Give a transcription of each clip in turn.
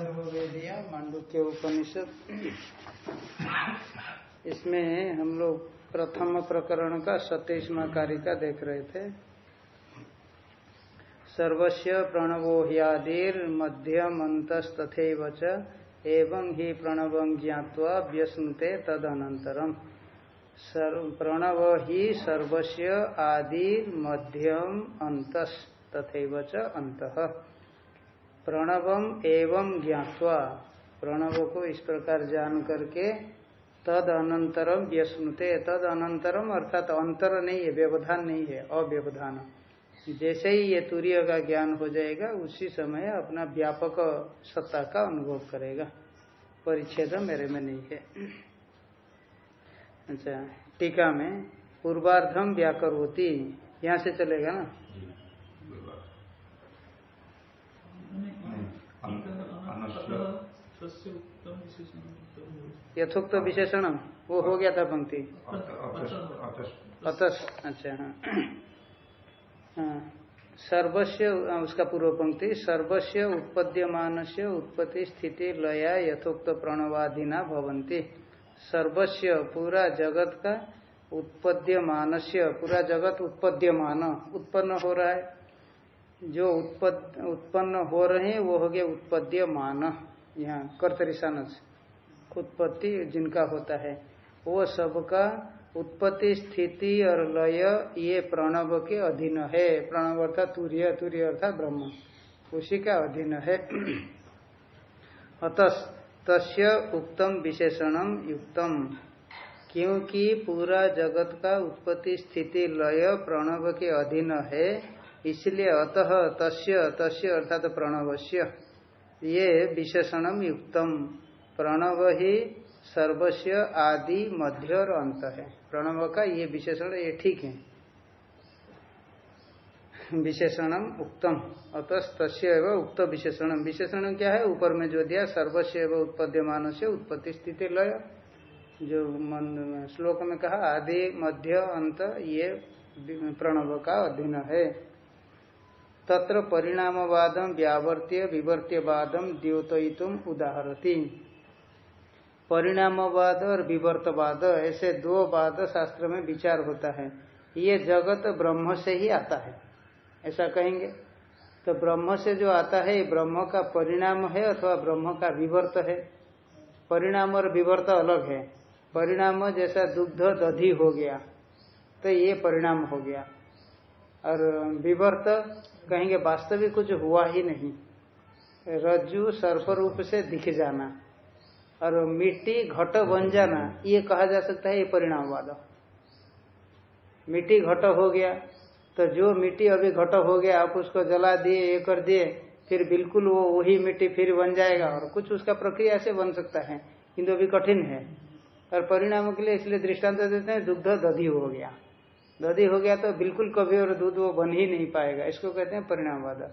अथर्वेदिया मांडुक्य उपनिषद। इसमें हम लोग प्रथम प्रकरण का सतीसवा कारिका देख रहे थे। सर्वस्व प्रणवो ह्यादिर मध्यम अंतस्तथैव एवं ही प्रणव ज्ञावा व्यस्नुते तदनंतरम प्रणव ही सर्वस्व आदि मध्यम अंतस तथैव अंत प्रणवम एवं ज्ञावा प्रणव को इस प्रकार जान करके तद अनंतरम व्यस्मृते तद अनंतरम अर्थात अंतर नहीं है, व्यवधान नहीं है, अव्यवधान। जैसे ही ये तूर्य का ज्ञान हो जाएगा, उसी समय अपना व्यापक सत्ता का अनुभव करेगा। परिच्छेद मेरे में नहीं है। अच्छा टीका में पूर्वार्धम व्याकर होती यहाँ से चलेगा ना? यथोक्त विशेषण। वो हो गया था पंक्ति। अतस अच्छा हाँ। हाँ। सर्वस्व उसका पूर्व पंक्ति सर्वस्व उत्पद्यमान से उत्पत्ति स्थिति लया यथोक्त प्रणवादिना भवंती सर्वस्व पूरा जगत का उत्पद्यमान से पूरा जगत उत्पद्यमान उत्पन्न हो रहा है। जो उत्पन्न हो रहे हैं वो हो गया उत्पद्यमान। यहाँ कर्तरिशान उत्पत्ति जिनका होता है, वो सबका उत्पत्ति, स्थिति और लय ये प्रणव के अधीन है। प्रणव अर्थात तूर्य तूर्य अर्थात ब्रह्म। उसी का अधीन है। अतः तस्य उक्तम विशेषणम युक्तम। क्योंकि पूरा जगत का उत्पत्ति, स्थिति, लय प्रणव के अधीन है, इसलिए अतः तस्य तस्य अर्थात प्रणवस्य। ये विशेषणम युक्तम। प्रणव ही सर्वस्व आदि मध्य और अंत है। प्रणव का ये विशेषण, ये ठीक है। विशेषणम उक्तम। अतस्तस्य उक्त विशेषणम विशेषण क्या है? ऊपर में जो दिया सर्वस्व उत्पद्यमान से उत्पत्ति स्थिति लय। जो श्लोक में कहा, आदि, मध्य, अंत, ये प्रणव का अधीन है। तत्र परिणामवादम व्यावर्त्य विवर्त्यवादम द्योतयितुम उदाहरती। परिणामवाद और विवर्तवाद, ऐसे दो वाद शास्त्र में विचार होता है। ये जगत ब्रह्म से ही आता है। ऐसा कहेंगे? तो ब्रह्म से जो आता है ब्रह्म का परिणाम है अथवा ब्रह्म का विवर्त है? परिणाम और विवर्त अलग है। परिणाम जैसा दुग्ध दधि हो गया तो ये परिणाम हो गया। और विवर्त कहेंगे, वास्तविक कुछ हुआ ही नहीं। रज्जु सर्प रूप से दिख जाना और मिट्टी घट बन जाना, ये कहा जा सकता है, ये परिणामवाद मिट्टी घट हो गया तो जो मिट्टी अभी घट हो गया, आप उसको जला दिए, ये कर दिए, फिर बिल्कुल वो वही मिट्टी फिर बन जाएगा और कुछ उसका प्रक्रिया से बन सकता है। किंतु अभी कठिन है। और परिणामों के लिए इसलिए दृष्टांत देते हैं, दुग्ध दधी हो गया। दधी हो गया तो बिल्कुल कभी और दूध वो बन ही नहीं पाएगा। इसको कहते हैं परिणामवाद।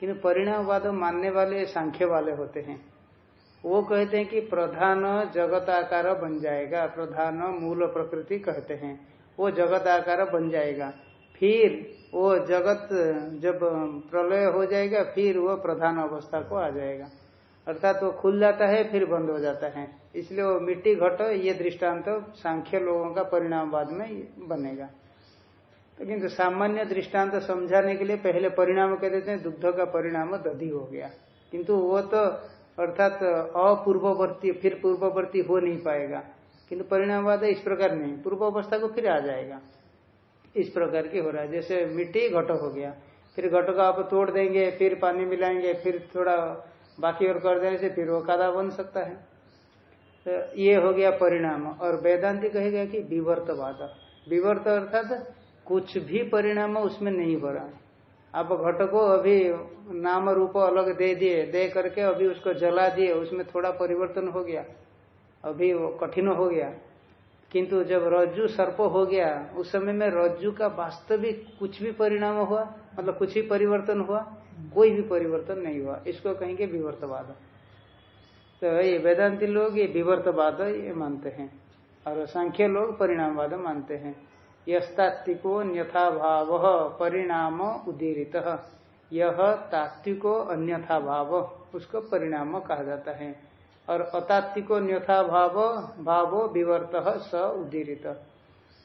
किन्तु परिणामवाद मानने वाले सांख्य वाले होते हैं। वो कहते हैं कि प्रधान जगत आकार बन जाएगा। प्रधान मूल प्रकृति कहते हैं। वो जगत आकार बन जाएगा। फिर वो जगत जब प्रलय हो जाएगा, फिर वो प्रधान अवस्था को आ जाएगा। अर्थात वो खुल जाता है, फिर बंद हो जाता है। इसलिए वो मिट्टी घट, ये दृष्टांत तो सांख्य लोगों का परिणाम बाद में बनेगा। तो किंतु सामान्य दृष्टांत तो समझाने के लिए पहले परिणाम कह देते हैं, दुग्ध का परिणाम दधी हो गया। किंतु वो तो अर्थात अपूर्ववर्ती, फिर पूर्ववर्ती हो नहीं पाएगा। किंतु परिणामवाद इस प्रकार नहीं पूर्व अवस्था को फिर आ जाएगा। इस प्रकार की हो रहा है। जैसे मिट्टी घट हो गया, फिर घट को आप तोड़ देंगे, फिर पानी मिलाएँगे, फिर थोड़ा बाकी और कर देने से फिर वो कादा बन सकता है। तो ये हो गया परिणाम। और वेदांति कहेगा कि विवर्तवाद। विवर्त अर्थात कुछ भी परिणाम उसमें नहीं है आप घट को अभी नाम रूप अलग दे दिए, दे करके अभी उसको जला दिए, उसमें थोड़ा परिवर्तन हो गया, अभी वो कठिन हो गया। किंतु जब रज्जु सर्प हो गया, उस समय में रज्जु का वास्तविक कुछ भी परिणाम हुआ मतलब कुछ ही परिवर्तन हुआ, कोई भी परिवर्तन नहीं हुआ। इसको कहेंगे विवर्तवाद। तो ये वेदांति लोग ये विवर्तवाद ये मानते हैं, और सांख्य लोग परिणामवाद मानते हैं। यस्तात्विको अन्यथा भाव परिणाम उदीरित। यह तात्विको अन्यथा भाव उसको परिणाम कहा जाता है। और अतात्विको न्यथा भाव भावो विवर्त स उदीरित।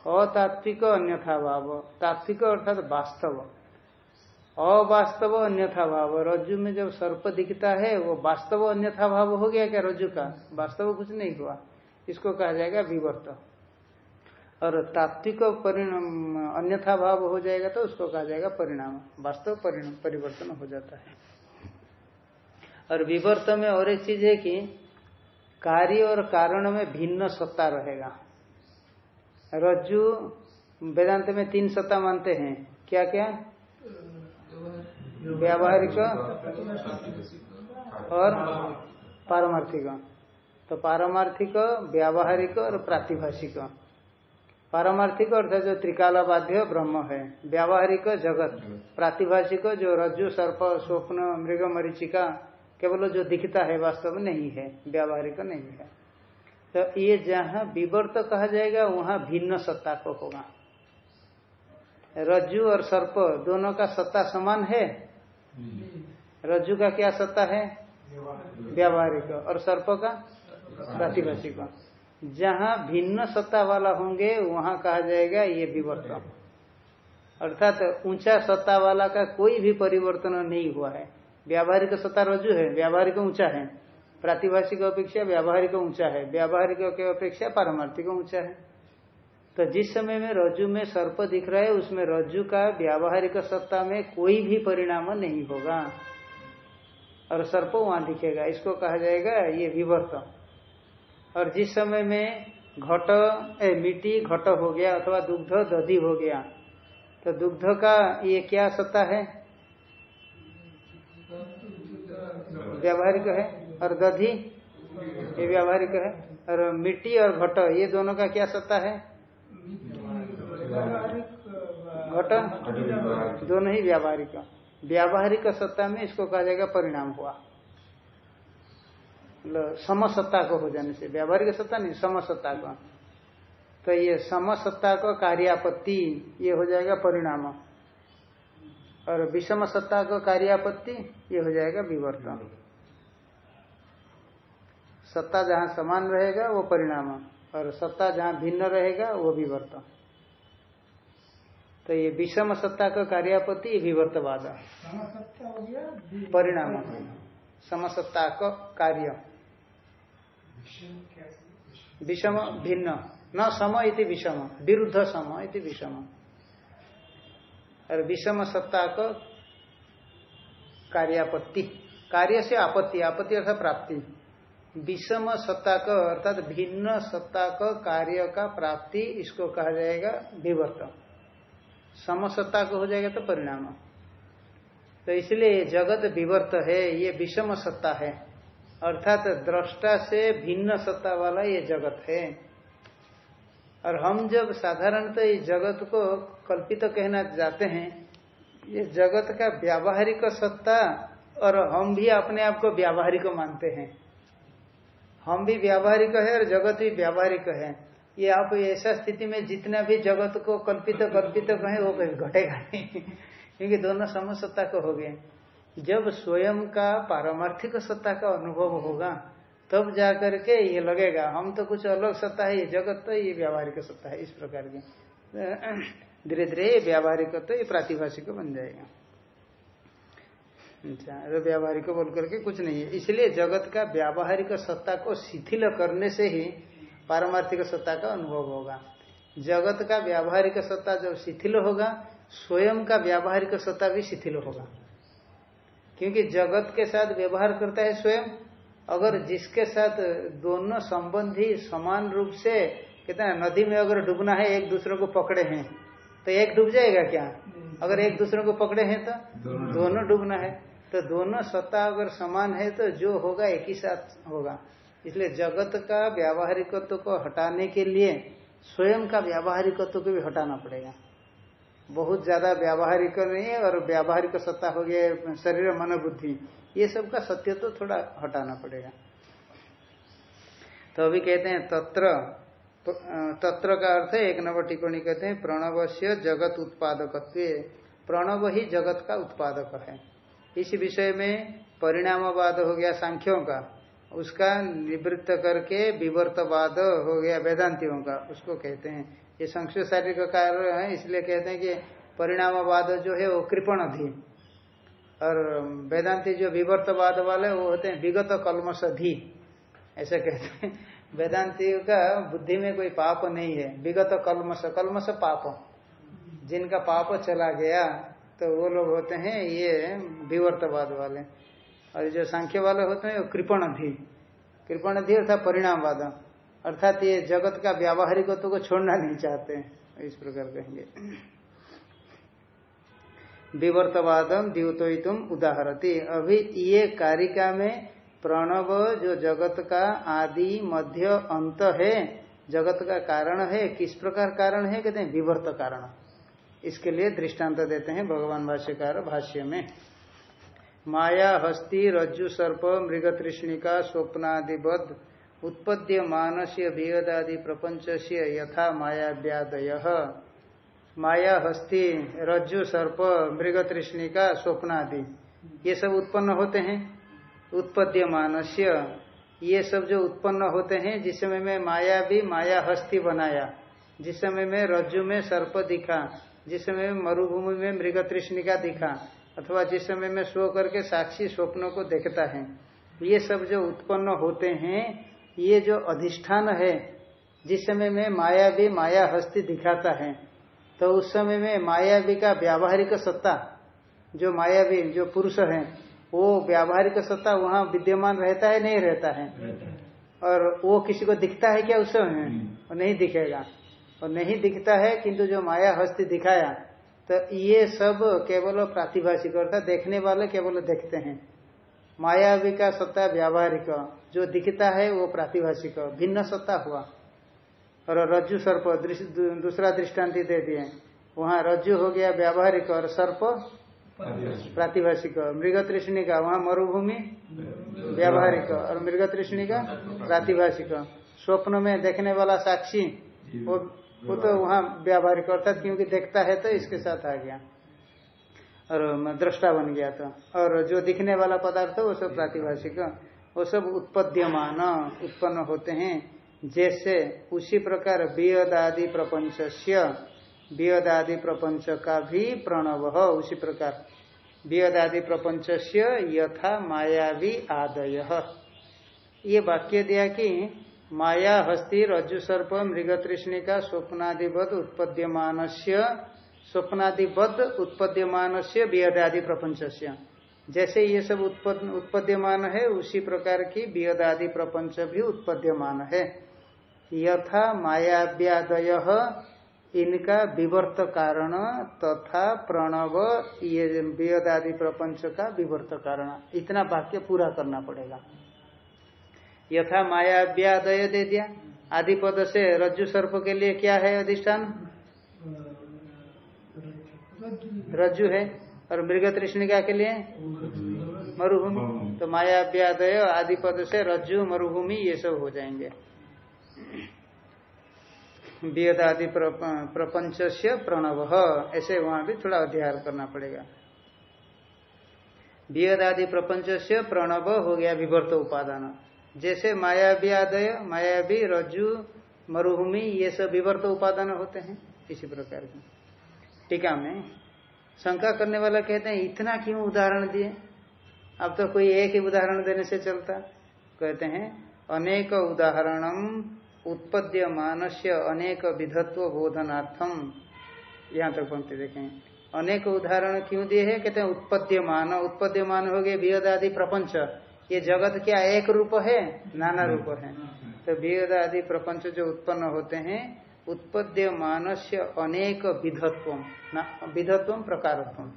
अतात्विक अन्यथा भाव तात्विक अर्थात वास्तव। अवास्तव अन्यथा भाव रज्जु में जब सर्प दिखता है, वो वास्तव अन्यथा भाव हो गया क्या रज्जु का? वास्तव कुछ नहीं हुआ। इसको कहा जाएगा विवर्त। और तात्विक परिणाम, अन्यथा भाव हो जाएगा तो उसको कहा जाएगा परिणाम। वास्तव परिणाम, परिवर्तन हो जाता है। और विवर्त में और एक चीज़ है कि कार्य और कारण में भिन्न सत्ता रहेगा। रज्जु वेदांत में तीन सत्ता मानते हैं। क्या क्या व्यावहारिक और पारमार्थिक। तो पारमार्थिक, व्यावहारिक और प्रातिभाषिक। पारमार्थिक अर्थात जो त्रिकाला बाध्य ब्रह्म है व्यावहारिक जगत प्रातिभाषिक जो रज्जु सर्प स्वप्न मृग मरीचिका केवल जो दिखता है वास्तव में नहीं है व्यावहारिक नहीं है। तो ये जहाँ विवर्त कहा जाएगा वहाँ भिन्न सत्ता को होगा। रज्जु और सर्प दोनों का सत्ता समान है? रज्जु का क्या सत्ता है? व्यावहारिक। और सर्प का? प्रातिभाषिक। जहाँ भिन्न सत्ता वाला होंगे, वहाँ कहा जाएगा ये विवर्तन। अर्थात ऊँचा सत्ता वाला का कोई भी परिवर्तन नहीं हुआ है। व्यावहारिक सत्ता रजु है, व्यावहारिक ऊँचा है। प्रातिभाषिक अपेक्षा व्यावहारिक ऊँचा है, व्यावहारिक के अपेक्षा पारमार्थिक ऊँचा है। तो जिस समय में रज्जु में सर्प दिख रहा है, उसमें रज्जु का व्यावहारिक सत्ता में कोई भी परिणाम नहीं होगा। और सर्प वहाँ दिखेगा, इसको कहा जाएगा ये विवर्त और जिस समय में घट मिट्टी घट हो गया अथवा दुग्ध दधी हो गया तो दुग्ध का ये क्या सत्ता है? व्यावहारिक है और दधि? ये व्यावहारिक है। और मिट्टी और घट, ये दोनों का क्या सत्ता है? घट? दोनों ही व्यावहारिक। व्यावहारिक सत्ता में इसको कहा जाएगा परिणाम हुआ। समसत्ता को हो जाने से व्यावहारिक सत्ता नहीं समसत्ता को तो ये समसत्ता को कार्यापत्ति ये हो जाएगा परिणाम। और विषम सत्ता को कार्यापत्ति ये हो जाएगा विवर्तन। सत्ता जहाँ समान रहेगा वो परिणाम। और सत्ता जहाँ भिन्न रहेगा वो विवर्तन। तो ये विषम सत्ता का कार्यापत्ति विवर्तवाद परिणाम। समसत्ता का कार्य। विषम भिन्न। न सम इति विषम। विरुद्ध सम इति विषम। और विषम सत्ता का कार्यापत्ति। कार्य से आपत्ति। आपत्ति अर्थात प्राप्ति। विषम सत्ता का अर्थात भिन्न सत्ता का कार्य का प्राप्ति, इसको कहा जाएगा विवर्त समसत्ता को हो जाएगा तो परिणाम। तो इसलिए जगत विवर्त है, ये विषम सत्ता है। अर्थात दृष्टा से भिन्न सत्ता वाला ये जगत है। और हम जब साधारणतः तो इस जगत को कल्पित तो कहना जाते हैं, ये जगत का व्यावहारिक सत्ता और हम भी अपने आप को व्यावहारिक मानते हैं। हम भी व्यावहारिक है और जगत भी व्यावहारिक है। ये आप ऐसा स्थिति में जितना भी जगत को कल्पित कल्पित कहें, वो घटेगा नहीं, क्योंकि दोनों समसत्ता को हो गए। जब स्वयं का पारमार्थिक सत्ता का अनुभव होगा, तब जाकर के ये लगेगा, हम तो कुछ अलग सत्ता है, ये जगत तो ये व्यावहारिक सत्ता है, इस प्रकार की। धीरे धीरे ये व्यावहारिक तो ये प्रातिभाषिक बन जाएगा। अच्छा व्यावहारिक बोल करके कुछ नहीं है। इसलिए जगत का व्यावहारिक सत्ता को शिथिल करने से ही पारमार्थिक सत्ता का अनुभव होगा। जगत का व्यावहारिक सत्ता जब शिथिल होगा, स्वयं का व्यावहारिक सत्ता भी शिथिल होगा। क्योंकि जगत के साथ व्यवहार करता है स्वयं। अगर जिसके साथ दोनों संबंधी समान रूप से कहते हैं नदी में अगर डूबना है एक दूसरे को पकड़े हैं तो एक डूब जाएगा क्या? अगर एक दूसरे को पकड़े हैं तो दोनों डूबना है। तो दोनों सत्ता अगर समान है तो जो होगा एक ही साथ होगा। इसलिए जगत का व्यावहारिकत्व को हटाने के लिए स्वयं का व्यावहारिकत्व को भी हटाना पड़ेगा। बहुत ज़्यादा व्यावहारिक नहीं है और व्यावहारिक सत्ता हो गया शरीर मन बुद्धि ये सब का सत्य तो थोड़ा हटाना पड़ेगा। तो अभी कहते हैं तत्र तो, तत्र का अर्थ एक नंबर टिप्पणी कहते हैं प्रणव से जगत उत्पादक प्रणव ही जगत का उत्पादक है। इस विषय में परिणामवाद हो गया सांख्यों का। उसका निवृत्त करके विवर्तवाद हो गया वेदांतियों का। उसको कहते हैं ये संक्षिप्त शारीरिक कार्य है, इसलिए कहते हैं कि परिणामवाद जो है वो कृपण धी और वेदांति जो विवर्तवाद वाले वो होते हैं विगत कलमश धी ऐसे कहते हैं। वेदांति का बुद्धि में कोई पाप नहीं है। विगत कलमश कलमश पाप। जिनका पाप चला गया तो वो लोग होते हैं ये विवर्तवाद वाले। और जो सांख्य वाले होते हैं, वो कृपण धी कृपण अर्थात परिणामवाद। अर्थात ये जगत का व्यावहारिकत्व को छोड़ना नहीं चाहते इस प्रकार कहेंगे। विवर्तवादम द्यूतोतुम उदाहरती। अभी ये कारिका में प्रणव जो जगत का आदि मध्य अंत है, जगत का कारण है, किस प्रकार कारण है, कहते हैं विवर्त कारण। इसके लिए दृष्टांत देते हैं भगवान भाष्यकार भाष्य में। माया, हस्ती, रज्जु, सर्प मृग तृष्णिका स्वप्न स्वप्नादिबद्ध उत्पद्य मानस्य वियदादि प्रपंच से यथा माया व्यादय माया हस्ती रज्जु, सर्प मृग तृष्णिका स्वप्नादि। ये सब उत्पन्न होते हैं? उत्पद्य मानस्य। ये सब जो उत्पन्न होते हैं, जिस समय में माया भी माया हस्ती बनाया, जिस समय में रज्जु में सर्प दिखा, जिस समय में मरुभूमि में मृग तृष्णिका दिखा, अथवा जिस समय में सो करके साक्षी स्वप्नों को देखता है, ये सब जो उत्पन्न होते हैं ये जो अधिष्ठान है जिस समय में माया भी माया हस्ती दिखाता है तो उस समय में मायावी का व्यावहारिक सत्ता जो मायावी जो पुरुष है वो व्यावहारिक सत्ता वहाँ विद्यमान रहता है नहीं रहता है? और वो किसी को दिखता है क्या उस समय में? नहीं दिखेगा। और नहीं दिखता है किंतु जो माया हस्ती दिखाया तो ये सब केवल प्रातिभाषिक अर्थात देखने वाले केवल देखते हैं। मायावी का सत्ता व्यावहारिक। जो दिखता है वो प्रातिभाषिक भिन्न सत्ता हुआ। और रज्जु सर्प दूसरा दृष्टांति दे दिए। वहाँ रज्जु हो गया व्यावहारिक और सर्प प्रातिभाषिक। मृग तृष्णि का वहाँ मरुभूमि व्यावहारिक और मृग तृष्णि का प्रातिभाषिक। स्वप्न में देखने वाला साक्षी वो वो तो वहाँ व्यावहारिक अर्थात क्योंकि देखता है तो इसके साथ आ गया। और दृष्टा बन गया था और जो दिखने वाला पदार्थ वो सब प्रातिभाषिक। वो सब उत्पद्यमान, उत्पन्न होते हैं। जैसे उसी प्रकार वियदादि प्रपंच वियदादि प्रपंच का भी प्रणव, उसी प्रकार। वियदादि प्रपंच यथा मायावी आदय। ये वाक्य दिया कि माया, हस्ती, रज्जु, सर्प मृग तृष्णिका स्वप्नादिवद उत्पद्यमान स्वप्नादिबद्ध उत्पद्यमान से वियदादि प्रपंच जैसे ये सब उत्पन्न, उत्पद्यमान है, उसी प्रकार की वियदादि प्रपंच भी उत्पद्यमान है। यथा मायाव्यादय, इनका विवर्त कारण तथा प्रणव, ये वियदादि प्रपंच का विवर्त कारण। इतना वाक्य पूरा करना पड़ेगा। यथा माया व्यादय दे दिया। आदि पद से रज्जु सर्प के लिए क्या है अधिष्ठान? रज्जु है। और मृग तृष्णिका के लिए? मरुभूमि। तो माया व्यादय आदि पद से रज्जु मरुभूमि ये सब हो जाएँगे। आदि प्रपंच से प्रणव। ऐसे वहाँ भी थोड़ा अध्ययन करना पड़ेगा। वेद आदि प्रपंच से प्रणव हो गया विवर्त उपादान। जैसे मायावी आदय मायावी रज्जु मरुभूमि ये सब विवर्त उपादान होते हैं इसी प्रकार की। टीका में शंका करने वाला कहते हैं, इतना क्यों उदाहरण दिए? अब तो कोई एक ही उदाहरण देने से चलता। कहते हैं, अनेक उदाहरणम उत्पद्य मानस्य अनेक विधत्व बोधनार्थम यहाँ तक पंक्ति देखें। अनेक उदाहरण क्यों दिए हैं? कहते हैं, उत्पद्यमान उत्पद्यमान हो गए विहद आदि प्रपंच। ये जगत क्या एक रूप है? नाना रूप है। तो वेद आदि प्रपंच जो उत्पन्न होते हैं उत्पद्य मानस्य अनेक विधत्व विधत्व प्रकारत्व।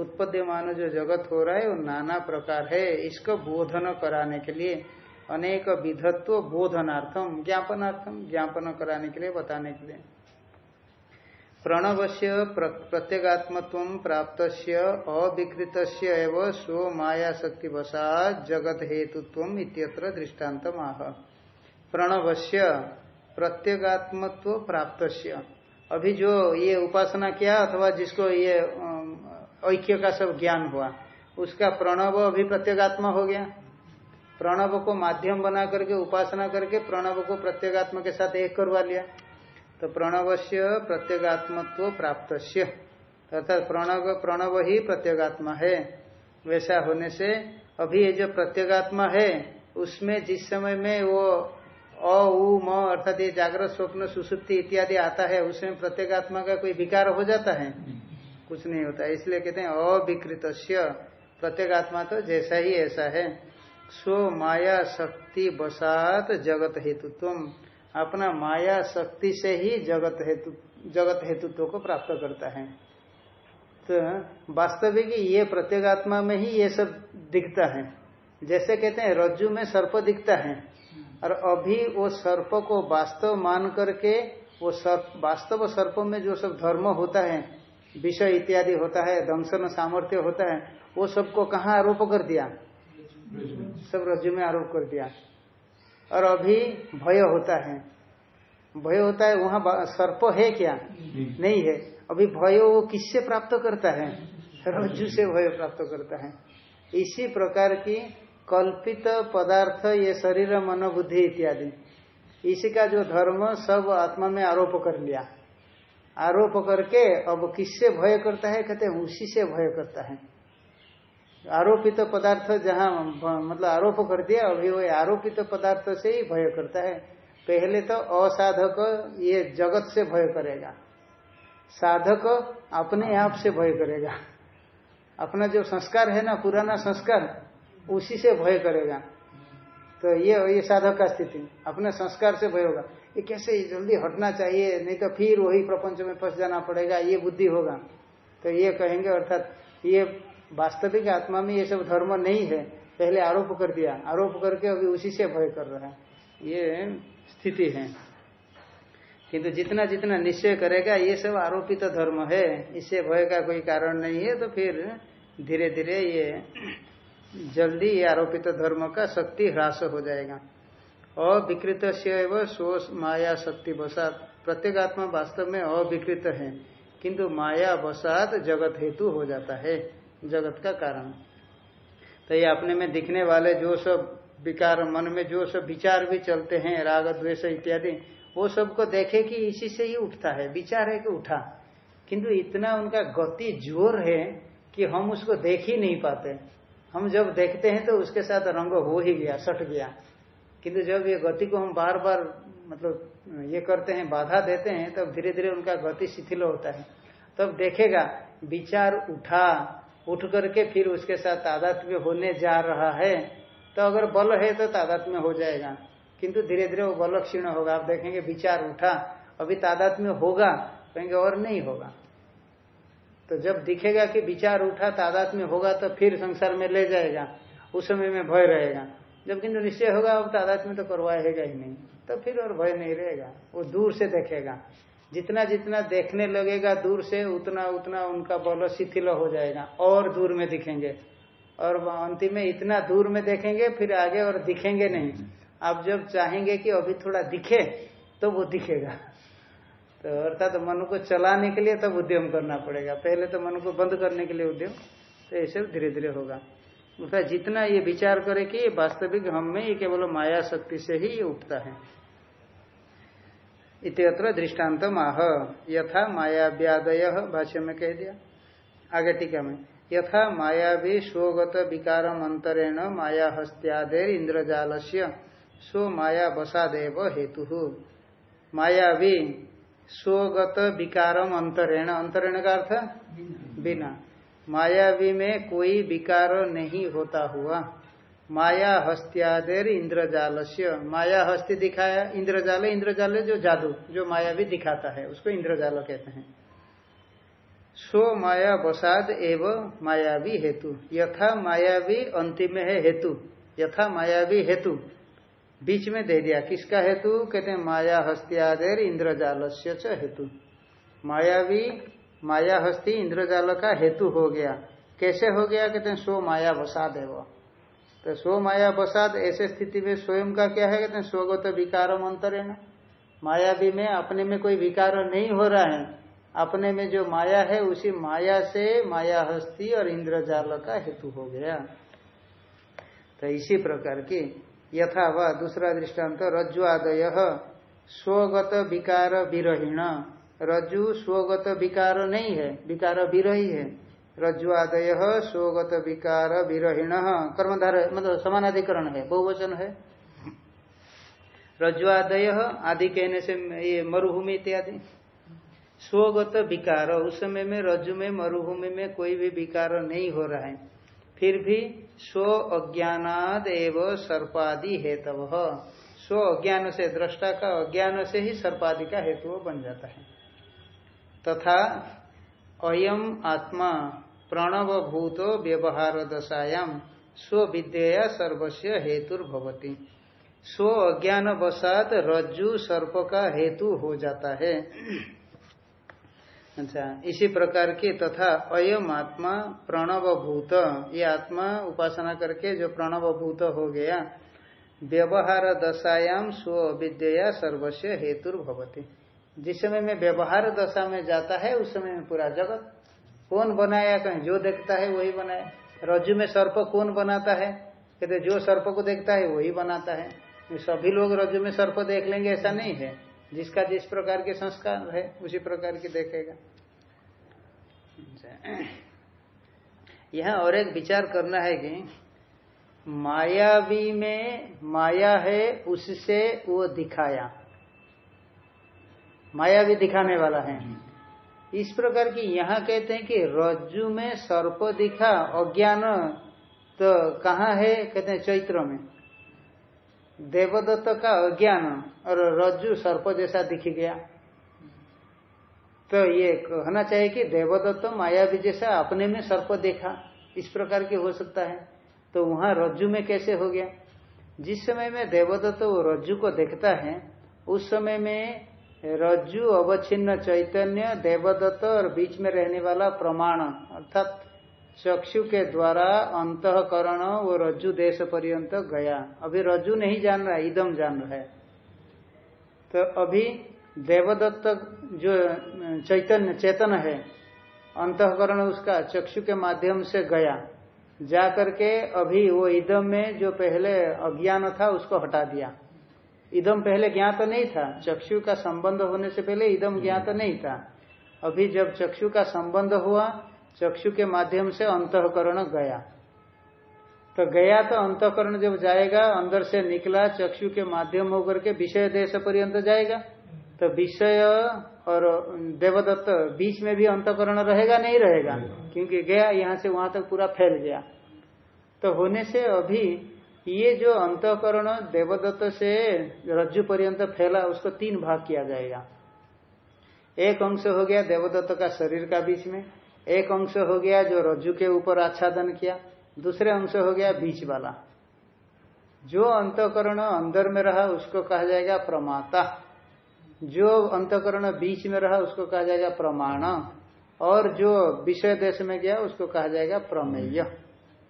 उत्पद्यमान जो जगत हो रहा है, वो नाना प्रकार है। इसको बोधन कराने के लिए अनेक विधत्व बोधनार्थम, ज्ञापनार्थम, ज्ञापन कराने के लिए, बताने के लिए। प्रणव से प्रत्यगात्मत्व प्राप्त अविकृत स्व माया शक्ति वसा जगत हेतुत्व इत्यत्र दृष्टांत आह प्रणव से प्रत्यगात्मत्व प्राप्त अभी जो ये उपासना किया अथवा जिसको ये ऐक्य का सब ज्ञान हुआ, उसका प्रणव अभी प्रत्येगात्मा हो गया। प्रणव को माध्यम बना करके, उपासना करके प्रणव को प्रत्येगात्मा के साथ एक करवा लिया। तो प्रणव से प्रत्येगात्मत्व प्राप्त अर्थात प्रणव प्रणव ही प्रत्येगात्मा है। वैसा होने से अभी ये जो प्रत्येगात्मा है, उसमें जिस समय में वो अ, उ, म, अर्थात ये जागृत स्वप्न, सुसुप्ति इत्यादि आता है, उसमें प्रत्येक आत्मा का कोई विकार हो जाता है? कुछ नहीं होता। इसलिए कहते हैं अविकृत प्रत्येगात्मा तो जैसा ही ऐसा है। स्व माया शक्ति बसात जगत हेतुत्व अपना माया शक्ति से ही जगत हेतु, जगत हेतुत्व को प्राप्त करता है। तो वास्तविक ये प्रत्येगात्मा में ही ये सब दिखता है। जैसे कहते हैं, रज्जु में सर्प दिखता है। और अभी वो सर्प को वास्तव मान करके वो सर्प, वास्तव सर्प में जो सब धर्म होता है, विषय इत्यादि होता है, दंशन सामर्थ्य होता है, वो सबको कहाँ आरोप कर दिया? सब रज्जु में आरोप कर दिया। और अभी भय होता है। भय होता है, वहाँ सर्प है क्या? नहीं है। अभी भय वो किससे प्राप्त करता है? रज्जु से भय प्राप्त करता है। इसी प्रकार की कल्पित पदार्थ, ये शरीर, मन, बुद्धि इत्यादि। इसी का जो धर्म, सब आत्मा में आरोप कर लिया। आरोप करके अब किससे भय करता है? कहते हैं उसी से भय करता है। आरोपित पदार्थ जहाँ मतलब आरोप कर दिया, अभी वो आरोपित पदार्थ से ही भय करता है। पहले तो असाधक, ये जगत से भय करेगा। साधक अपने आप से भय करेगा। अपना जो संस्कार है ना, पुराना संस्कार उसी से भय करेगा। तो ये ये साधक का स्थिति। अपने संस्कार से भय होगा। ये कैसे जल्दी हटना चाहिए? नहीं तो फिर वही प्रपंच में फंस जाना पड़ेगा। ये बुद्धि होगा। तो ये कहेंगे, अर्थात ये वास्तविक आत्मा में ये सब धर्म नहीं है। पहले आरोप कर दिया। आरोप करके अभी उसी से भय कर रहा है। ये स्थिति है। किंतु जितना जितना निश्चय करेगा, ये सब आरोपित तो धर्म है। इससे भय का कोई कारण नहीं है। तो फिर धीरे धीरे ये जल्दी आरोपित धर्म का शक्ति ह्रास हो जाएगा। अविकृत से स्व माया शक्ति बसात प्रत्येगात्मा वास्तव में अविकृत है, किंतु माया बसात जगत हेतु हो जाता है, जगत का कारण। तो ये अपने में दिखने वाले जो सब विकार, मन में जो सब विचार भी चलते हैं, राग, द्वेष इत्यादि, वो सबको देखे कि इसी से ही उठता है, विचार है कि उठा। किंतु इतना उनका गति ज़ोर है कि हम उसको देख ही नहीं पाते। हम जब देखते हैं तो उसके साथ रंग हो ही गया, सट गया। किंतु जब ये गति को हम बार बार मतलब ये करते हैं, बाधा देते हैं, तब धीरे धीरे उनका गति शिथिल होता है। तब देखेगा, विचार उठा, उठ करके फिर उसके साथ तादात्म्य होने जा रहा है। तो अगर बल है तो तादात्म्य हो जाएगा। किंतु धीरे धीरे वो बल क्षीण होगा। आप देखेंगे, विचार उठा, अभी तादात्म्य होगा, कहेंगे और नहीं होगा। तो जब दिखेगा कि विचार उठा तादात में होगा तो फिर संसार में ले जाएगा। उस समय में भय रहेगा। जब किंतु निश्चय होगा, अब तादात में तो करवाएगा ही नहीं। तो फिर और भय नहीं रहेगा। वो दूर से देखेगा। जितना जितना देखने लगेगा दूर से, उतना उतना उनका बल शिथिल हो जाएगा। और दूर में दिखेंगे। और अंतिम में इतना दूर में देखेंगे, फिर आगे और दिखेंगे नहीं। आप जब चाहेंगे कि अभी थोड़ा दिखे तो वो दिखेगा। तो अर्थात तो मन को चलाने के लिए तब उद्यम करना पड़ेगा। पहले तो मन को बंद करने के लिए उद्यम। तो ये सब धीरे धीरे होगा। अर्थात जितना ये विचार करे कि वास्तविक हम में ये केवल माया शक्ति से ही उठता है। इतर दृष्टांत माह यथा मायाव्यादय भाष्य में कह दिया। आगे टीका में। यथा मायावी स्वगत विकार अंतरेण माया हस्त्यादेर इंद्रजाल से स्व माया बसादेव हेतु। मायावी स्वगत विकारम अंतरेण। अंतरेण का अर्थ? बिना। मायावी में कोई विकार नहीं होता हुआ। माया हस्त्यादेर इंद्रजाल से माया हस्ति दिखाया। इंद्रजाल इंद्रजाल जो जादू जो माया भी दिखाता है उसको इंद्रजाल कहते हैं। स्व माया बसाद एवं मायावी हेतु। यथा मायावी अंतिम है हेतु। यथा मायावी हेतु। बीच में दे दिया। किसका हेतु? कहते हैं, माया हस्त्यादेर इंद्रजाल से हेतु। मायावी माया, हस्ती, इंद्रजाल का हेतु हो गया। कैसे हो गया? कहते हैं सो माया बसाद एवं तो स्व माया बसाद ऐसे स्थिति में स्वयं का क्या है? कहते हैं, स्वगत विकार अंतरेण। मायावी में, अपने में कोई विकार नहीं हो रहा है। अपने में जो माया है, उसी माया से माया, हस्ती और इंद्रजाल का हेतु हो गया। तो इसी प्रकार की यथा व दूसरा दृष्टांत रज्जु आदय स्वगत विकार विरहीण। रज्जु स्वगत विकार नहीं है, विकार विरही है। रज्जु आदय स्वगत विकार विरहीण। कर्मधार मतलब समानाधिकरण है, बहुवचन है। रज्जु आदय आदि कहने से ये मरुभूमि इत्यादि। स्वगत विकार, उस समय में रज्जु में मरुभूमि में कोई भी विकार नहीं हो रहा है। फिर भी स्व अज्ञानाद एवं सर्पादि हेतव। स्व अज्ञान से दृष्टा का अज्ञान से ही सर्पादि का हेतु बन जाता है। तथा अयम आत्मा प्रणव भूत व्यवहार दशायाम स्व विद्या सर्वस्व हेतुर्भवती। स्व अज्ञान वसात रज्जु सर्प का हेतु हो जाता है। अच्छा इसी प्रकार की तथा अयम आत्मा प्रणव भूत ये आत्मा उपासना करके जो प्रणव भूत हो गया, व्यवहार दशायाम स्व विद्या सर्वस्व हेतुर्भवती जिस समय में व्यवहार दशा में जाता है, उस समय में पूरा जगत। कौन बनाया, कहीं जो देखता है, वही बनाया रज्जु में सर्प कौन बनाता है? कहते जो सर्प को देखता है, वही बनाता है। सभी लोग रज्जु में सर्प देख लेंगे, ऐसा नहीं है। जिसका जिस प्रकार के संस्कार है, उसी प्रकार की देखेगा। यहाँ और एक विचार करना है कि मायावी में, माया है, उससे वो दिखाया। माया भी दिखाने वाला है। इस प्रकार की यहाँ कहते हैं कि रज्जु में सर्प दिखा, अज्ञान तो कहाँ है? कहते हैं चैत्र में। देवदत्त का अज्ञान और रज्जु सर्प जैसा दिख गया। तो ये कहना चाहिए कि देवदत्त मायावी जैसा अपने में सर्प देखा, इस प्रकार के हो सकता है। तो वहाँ रज्जु में कैसे हो गया? जिस समय में देवदत्त वो रज्जु को देखता है, उस समय में रज्जु, अवच्छिन्न चैतन्य, देवदत्त और बीच में रहने वाला प्रमाण, अर्थात चक्षु के द्वारा अंतकरण वो रज्जु देश पर्यंत गया। अभी रज्जु नहीं जान रहा, इदम जान रहा है। तो अभी देवदत्त जो, चैतन्य, चेतन है, अंतकरण उसका चक्षु के माध्यम से गया। जा करके अभी वो इदम में जो पहले अज्ञान था, उसको हटा दिया। इदम पहले ज्ञात तो नहीं था। चक्षु का संबंध होने से पहले इदम ज्ञात नहीं था। अभी जब चक्षु का संबंध हुआ चक्षु के माध्यम से अंतकरण गया। तो गया तो अंतकरण जब जाएगा अंदर से निकला चक्षु के माध्यम होकर के विषय देश पर्यंत जाएगा। तो विषय और देवदत्त बीच में भी अंतकरण रहेगा नहीं रहेगा? क्योंकि गया यहाँ से वहाँ तक पूरा फैल गया। तो होने से अभी ये जो अंतकरण देवदत्त से रज्जु पर्यंत फैला उसको तीन भाग किया जाएगा। एक अंश हो गया देवदत्त का शरीर का बीच में एक अंश हो गया जो रज्जु के ऊपर आच्छादन किया, दूसरे अंश हो गया बीच वाला। जो अंतकरण अंदर में रहा, उसको कहा जाएगा प्रमाता। जो अंतकरण बीच में रहा, उसको कहा जाएगा प्रमाण। और जो विषय देश में गया, उसको कहा जाएगा प्रमेय।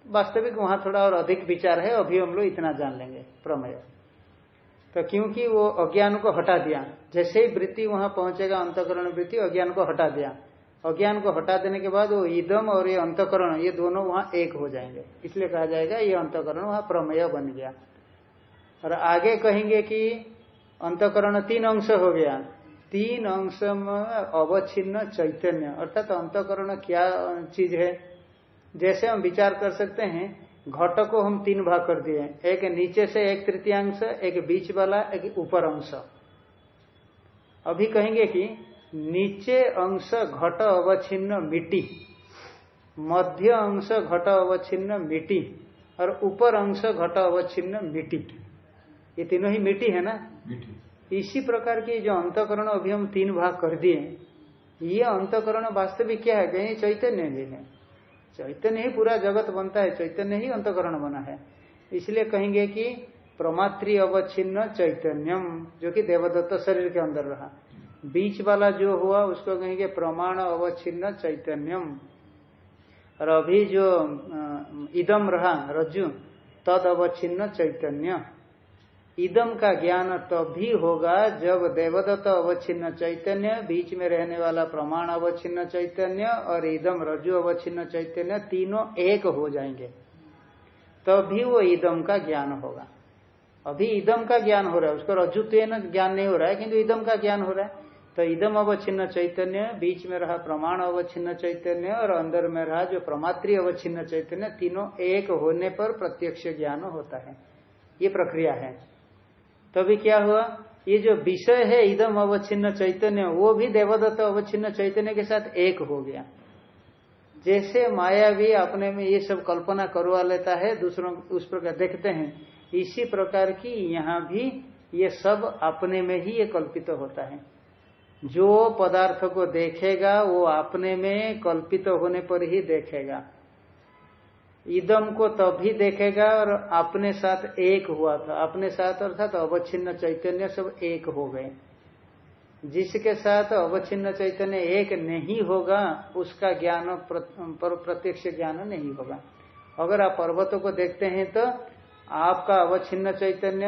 वास्तविक वहाँ थोड़ा और अधिक विचार है, अभी हम लोग इतना जान लेंगे, प्रमेय। तो क्योंकि वो अज्ञान को हटा दिया, जैसे ही वृत्ति वहाँ पहुंचेगा, अंतकरण वृत्ति अज्ञान को हटा दिया अज्ञान को हटा देने के बाद वो ईदम और ये अंतकरण, ये दोनों वहाँ एक हो जाएँगे। इसलिए कहा जाएगा, ये अंतकरण वहाँ प्रमेय बन गया। और आगे कहेंगे कि अंतकरण तीन अंश हो गया। तीन अंश में अवच्छिन्न चैतन्य, अर्थात अंतकरण क्या चीज़ है? जैसे हम विचार कर सकते हैं, घट को हम तीन भाग कर दिए। एक नीचे से एक तृतीयांश, एक बीच वाला, एक ऊपर अंश। अभी कहेंगे कि नीचे अंश घट अवच्छिन्न मिट्टी मध्य अंश घट अवच्छिन्न मिट्टी और ऊपर अंश घट अवच्छिन्न मिट्टी ये तीनों ही मिट्टी है ना? इसी प्रकार की जो अंतकरण अभी हम तीन भाग कर दिए ये अंतकरण वास्तविक क्या है? कहीं चैतन्य भी है। चैतन्य ही पूरा जगत बनता है चैतन्य ही अंतकरण बना है। इसलिए कहेंगे कि प्रमात्री अवच्छिन्न चैतन्यम जो कि देवदत्त शरीर के अंदर रहा। बीच वाला जो हुआ, उसको कहेंगे प्रमाण अवच्छिन्न चैतन्यम। और अभी जो इदम रहा, रज्जु, तद अवच्छिन्न चैतन्य। इदम का ज्ञान तभी तो होगा जब देवदत्त अवच्छिन्न चैतन्य, बीच में रहने वाला प्रमाण अवच्छिन्न चैतन्य और इदम, रज्जु अवच्छिन्न चैतन्य तीनों एक हो जाएँगे। तभी तो वो इदम का ज्ञान होगा। अभी इदम का ज्ञान हो रहा है, उसको रज्जु ज्ञान नहीं हो रहा है, किंतु इदम का ज्ञान हो रहा है। तो इदम अवच्छिन्न चैतन्य, बीच में रहा प्रमाण अवच्छिन्न चैतन्य और अंदर में रहा जो प्रमात्री अवच्छिन्न चैतन्य, तीनों एक होने पर प्रत्यक्ष ज्ञान होता है। ये प्रक्रिया है। तभी क्या हुआ? ये जो विषय है इदम अवच्छिन्न चैतन्य, वो भी देवदत्त अवच्छिन्न चैतन्य के साथ एक हो गया। जैसे माया भी अपने में ये सब कल्पना करवा लेता है, दूसरों, उस प्रकार देखते हैं। इसी प्रकार की यहाँ भी ये सब अपने में ही ये कल्पित होता है। जो पदार्थ को देखेगा, वो अपने में कल्पित होने पर ही देखेगा। इदम को तभी देखेगा और अपने साथ एक हुआ था। अपने साथ अर्थात अवच्छिन्न चैतन्य सब एक हो गए। जिसके साथ अवच्छिन्न चैतन्य एक नहीं होगा, उसका ज्ञान पर प्रत्यक्ष ज्ञान नहीं होगा। अगर आप पर्वतों को देखते हैं तो आपका अवच्छिन्न चैतन्य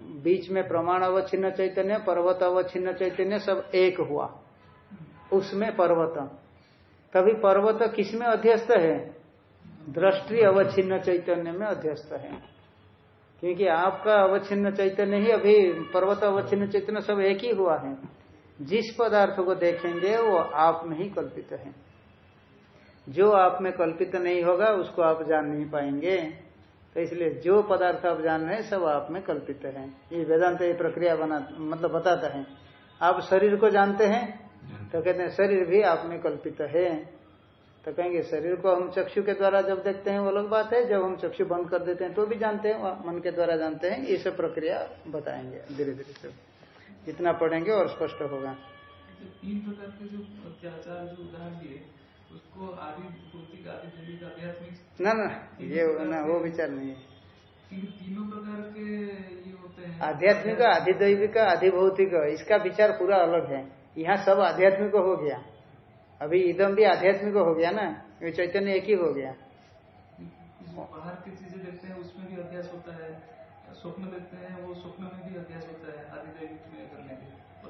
बीच में प्रमाण अवच्छिन्न चैतन्य, पर्वत अवच्छिन्न चैतन्य सब एक हुआ। उसमें पर्वत। तभी पर्वत किसमें अध्यस्त है? दृष्टि अवच्छिन्न चैतन्य में अध्यस्त है। क्योंकि आपका अवच्छिन्न चैतन्य ही अभी पर्वत अवच्छिन्न चैतन्य सब एक ही हुआ है। जिस पदार्थ को देखेंगे, वो आप में ही कल्पित है। जो आप में कल्पित नहीं होगा, उसको आप जान नहीं पाएँगे। तो इसलिए जो पदार्थ आप जान रहे हैं, सब आप में कल्पित है। ये वेदांत ये प्रक्रिया बना मतलब बताता है। आप शरीर को जानते हैं तो कहते हैं, शरीर भी आप में कल्पित है। तो कहेंगे, शरीर को हम चक्षु के द्वारा जब देखते हैं, वो अलग बात है। जब हम चक्षु बंद कर देते हैं तो भी जानते हैं मन के द्वारा जानते हैं। ये सब प्रक्रिया बताएँगे धीरे धीरे से। जितना पढ़ेंगे और स्पष्ट होगा। तीन प्रकार के जो अत्याचार, जो उदाहरण दिए ना ना ये ना वो विचार नहीं है। तीनों प्रकार के ये होते हैं। आध्यात्मिक आधिदैविक आधिभौतिक इसका विचार पूरा अलग है। यहाँ सब आध्यात्मिक हो गया। अभी इदम भी आध्यात्मिक हो गया ना ये चैतन्य एक ही हो गया। बाहर की चीज़ें देखते हैं उसमें भी अभ्यास होता है। स्वप्न देखते हैं वो स्वप्न में भी अभ्यास होता है आधिदैविक में करने के और शरीर के अंदर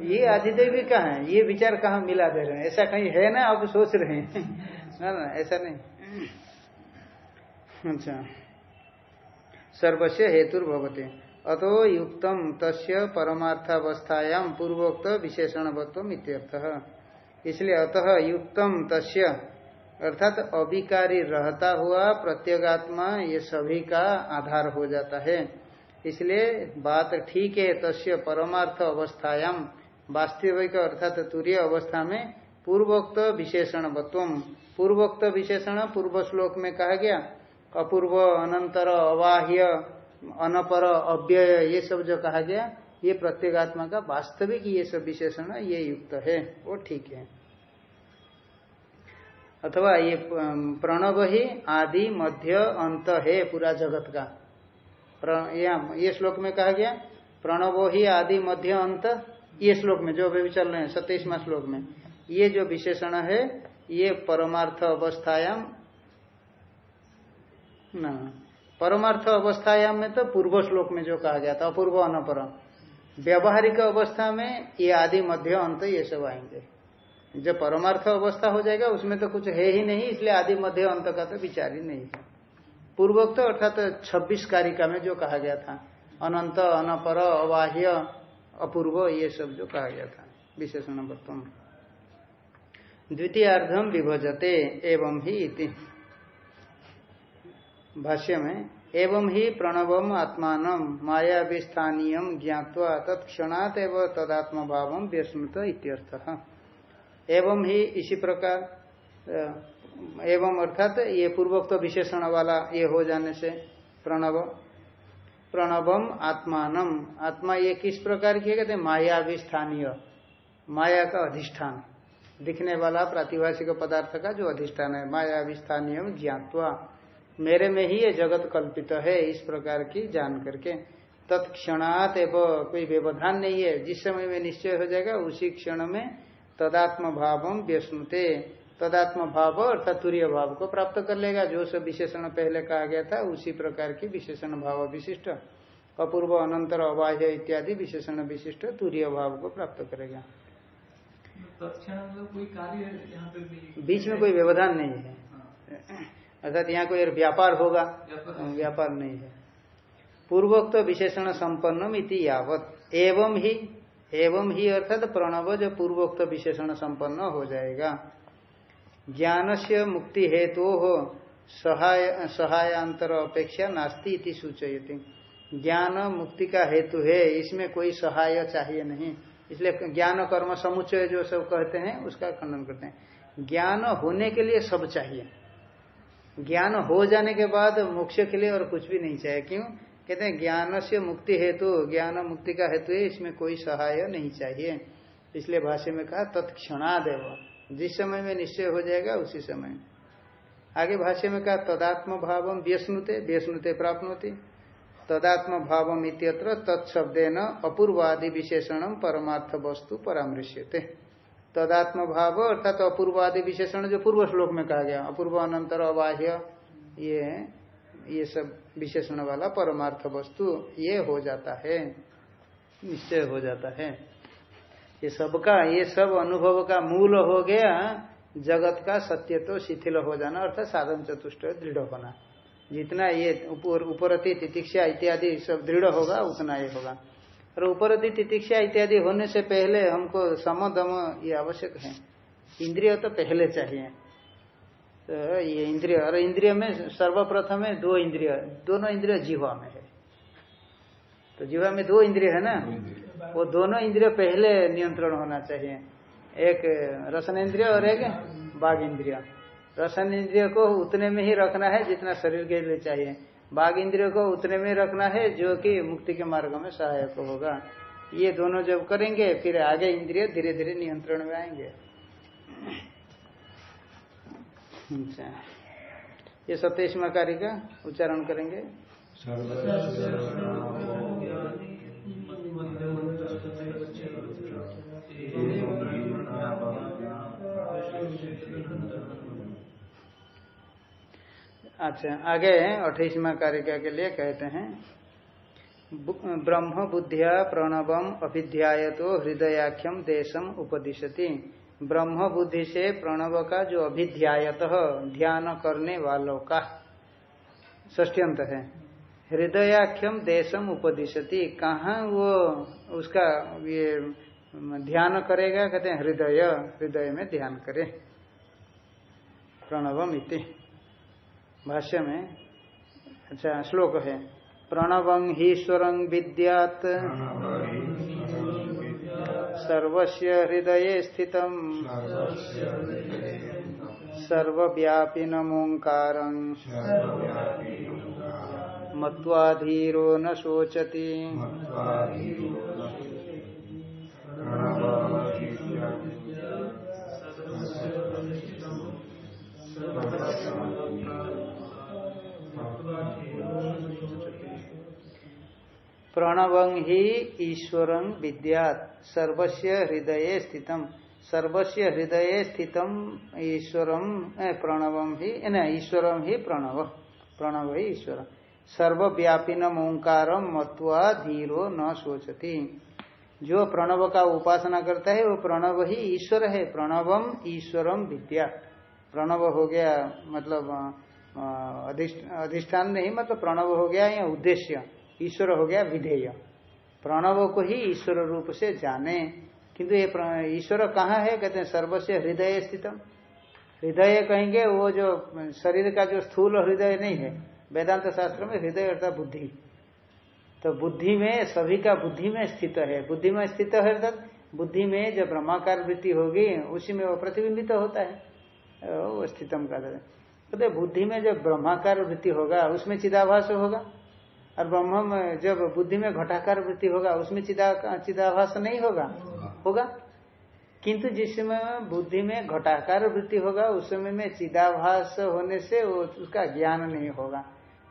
ये आधिदैविक कहा है? ये विचार कहाँ मिला दे रहे हैं? ऐसा कहीं है ना? आप सोच रहे हैं। ना ना, ऐसा नहीं। अच्छा। सर्वस्व हेतुर्भवते अतो युक्तम तस् परमार्थावस्थायाम पूर्वोक्त विशेषणवत्व इत्यर्थः। इसलिए अतः युक्तम तस्य, अर्थात अभिकारी रहता हुआ प्रत्यगात्मा ये सभी का आधार हो जाता है। इसलिए बात ठीक है, तस्य परमार्थ अवस्थायाम वास्तविक अर्थात तुरीय अवस्था में पूर्वोक्त विशेषण वत्वम पूर्वोक्त विशेषण पूर्व श्लोक में कहा गया, अपूर्व, अनंतर अवाह्य अनपर, अव्यय, ये सब जो कहा गया, ये प्रत्येगात्मा का वास्तविक ये सब विशेषण ये युक्त है, वो ठीक है। अथवा ये प्रणव ही आदि मध्य अंत है पूरा जगत का। ये श्लोक में कहा गया, प्रणवो ही आदि मध्य अंत, ये श्लोक में, जो अभी चल रहे हैं, सत्ताईसवा श्लोक में। ये जो विशेषण है, ये परमार्थ अवस्थायाम न, परमार्थ अवस्थायाम में तो पूर्व श्लोक में जो कहा गया था, अपूर्व अनपर। व्यवहारिक अवस्था में ये आदि मध्य अंत, ये सब आएँगे। जब परमार्थ अवस्था हो जाएगा, उसमें तो कुछ है ही नहीं, इसलिए आदि मध्य अंत का तो विचार ही नहीं है। पूर्वोक्त अर्थात छब्बीस कारिका में जो कहा गया था, अनंत, अनपर अवाह्य अपूर्व, ये सब जो कहा गया था, विशेषण वर्तम द्वितीयार्धम विभजते एवं ही इति। भाष्य में, एवं ही प्रणवम आत्मान माया विस्थानीय ज्ञावा तत्क्षणात एवं तदात्म भाव व्यस्मृत इत्यर्थ। एवं ही इसी प्रकार एवं अर्थात ये पूर्वोक्त विशेषण वाला ये हो जाने से प्रणव, प्रणवम आत्मान आत्मा ये किस प्रकार की कहते माया विस्थानीय माया का अधिष्ठान। दिखने वाला प्रातिभाषिक पदार्थ का जो अधिष्ठान है माया विस्थानीय ज्ञातवा। मेरे में ही ये जगत कल्पित है, इस प्रकार की जान करके। तत्क्षणात एवं, कोई व्यवधान नहीं है। जिस समय में निश्चय हो जाएगा, उसी क्षण में तदात्म भाव व्यस्नुते तदात्म भाव अर्थात तुरीय भाव को प्राप्त कर लेगा। जो सब विशेषण पहले कहा गया था, उसी प्रकार की विशेषण भाव विशिष्ट। अपूर्व, अनंतर, अबाह्य इत्यादि विशेषण विशिष्ट तुरीय भाव को प्राप्त करेगा। बीच में कोई व्यवधान नहीं है। अर्थात यहाँ कोई व्यापार होगा, व्यापार- नहीं है। पूर्वोक्त विशेषण संपन्नम इति यावत। एवं ही एवं ही अर्थात प्रणव जो पूर्वोक्त विशेषण संपन्न हो जाएगा। ज्ञान से मुक्ति हेतु हो सहाय सहायांतर अपेक्षा नास्ती इति सूचयति। ज्ञान मुक्ति का हेतु है, इसमें कोई सहाय चाहिए नहीं। इसलिए ज्ञान, कर्म, समुच्चय जो सब कहते हैं, उसका खंडन करते हैं। ज्ञान होने के लिए सब चाहिए। ज्ञान हो जाने के बाद मोक्ष के लिए और कुछ भी नहीं चाहिए। क्यों? कहते हैं ज्ञान से मुक्ति हेतु, ज्ञान मुक्ति का हेतु है, इसमें कोई सहाय नहीं चाहिए। इसलिए भाष्य में कहा, तत्क्षणादेव। जिस समय में निश्चय हो जाएगा, उसी समय। आगे भाष्य में कहा, तदात्म भाव व्यस्नुते व्यस्नुते प्राप्नोति। तदात्म भाव इत्यत्र तत्शब्देन अपूर्वादि विशेषण परमार्थ वस्तु परामृश्यते। तदात्म भाव अर्थात अपूर्वादि विशेषण जो पूर्व श्लोक में कहा गया, अपूर्व, अनंतर, अबाह्य, ये ये सब विशेषण वाला परमार्थ वस्तु, ये हो जाता है। निश्चय हो जाता है। ये सबका, ये सब अनुभव का मूल हो गया, जगत का सत्य तो शिथिल हो जाना, अर्थात साधन चतुष्ट दृढ़ होना। जितना ये उपरति तितिक्षा इत्यादि सब दृढ़ होगा, उतना ये होगा। और उपरति तितिक्षा इत्यादि होने से पहले हमको समदम ये आवश्यक है। इंद्रिय तो पहले चाहिए। तो ये इंद्रिय, और इंद्रिय में सर्वप्रथम है दो इंद्रिय, दोनों इंद्रिय जीवा में है। तो जीवा में दो इंद्रिय है ना? वो दोनों इंद्रिय पहले नियंत्रण होना चाहिए। एक रसन इंद्रिय और एक बाघ इंद्रिय। रसन इंद्रिय को उतने में ही रखना है जितना शरीर के लिए चाहिए। बाघ इंद्रिय को उतने में रखना है जो कि मुक्ति के मार्ग में सहायक होगा। ये दोनों जब करेंगे, फिर आगे इंद्रिय धीरे धीरे नियंत्रण में आएँगे। अच्छा। ये सत्ताईसवा कार्य का उच्चारण करेंगे। अच्छा आगे अठाईसवा कारिका के लिए कहते हैं ब्रह्म बुद्धिया प्रणवम अभिध्याय तो हृदयाख्यम देशम उपदिशति। ब्रह्म बुद्धि से प्रणव का जो अभिध्यायत, ध्यान करने वालों का। ष्ठ्यंत है, हृदयाख्यम देशम उपदिशति। कहाँ वो उसका ये ध्यान करेगा? कहते हैं, हृदय हृदय में ध्यान करे। प्रणवम इति। भाष्य में अच्छा श्लोक है प्रणवं हीश्वरं विद्यात। सर्वस्य हृदये स्थितं। न शोचति। प्रणवं ही ईश्वरं विद्यात। सर्वस्य हृदये स्थितम सर्वस्य हृदये स्थितम ईश्वरम प्रणवम ही न ईश्वरम ही प्रणव। प्रणव ही ईश्वर। सर्वव्यापिनम ओंकारम मत्वा धीरो न सोचती जो प्रणव का उपासना करता है, वो प्रणव ही ईश्वर है। प्रणवम ईश्वरम विद्या। प्रणव हो गया मतलब अधिष्ठान नहीं मतलब प्रणव हो गया या उद्देश्य। ईश्वर हो गया विधेय। प्रणव को ही ईश्वर रूप से जाने। किंतु ये ईश्वर कहाँ है? कहते हैं सर्वस्व हृदय स्थितम। हृदय कहेंगे, वो जो शरीर का जो स्थूल हृदय नहीं है, वेदांत शास्त्र में हृदय अर्थात बुद्धि। तो बुद्धि में, सभी का बुद्धि में स्थित है। बुद्धि में स्थित है अर्थात बुद्धि में जो ब्रह्माकार वृत्ति होगी, उसी में वो प्रतिबिंबित होता है। वो स्थितम का कहते बुद्धि में जब ब्रह्माकार वृत्ति होगा, उसमें चिदाभास होगा। और ब्रह्म में जब बुद्धि में घटाकार वृत्ति होगा, उसमें चिदा, चिदाभास नहीं होगा? होगा। किंतु जिस समय बुद्धि में घटाकार वृत्ति होगा, उस समय में चिदाभास होने से वो उसका ज्ञान नहीं होगा।